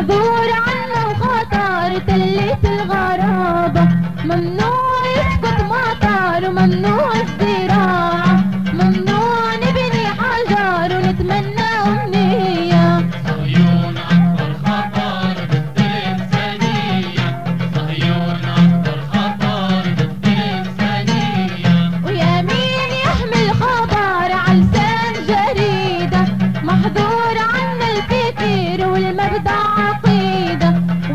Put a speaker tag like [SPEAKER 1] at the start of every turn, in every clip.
[SPEAKER 1] معذور عنه خطر تلة الغرابة. ممنوع يسكت مطر وممنوع يصير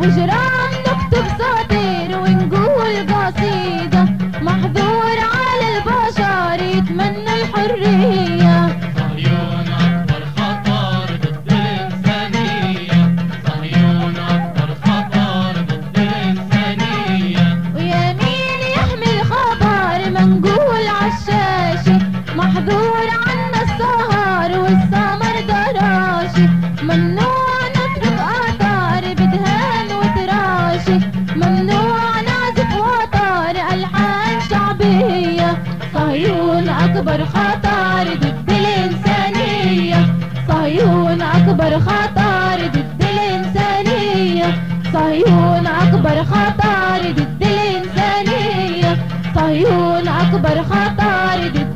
[SPEAKER 1] وجران نكتب صدير ونقول قصيدة. محظور على البشر يتمنى الحرية.
[SPEAKER 2] صهيون خطر صهيون خطر
[SPEAKER 1] ويمين منقول عالشاشة محظور عنا السهر والسمر دراشي ممنوع أكبر خطر ضد الإنسانية. صهيون أكبر خطر ضد الإنسانية. صهيون أكبر خطر ضد الإنسانية. صهيون أكبر خطر ضد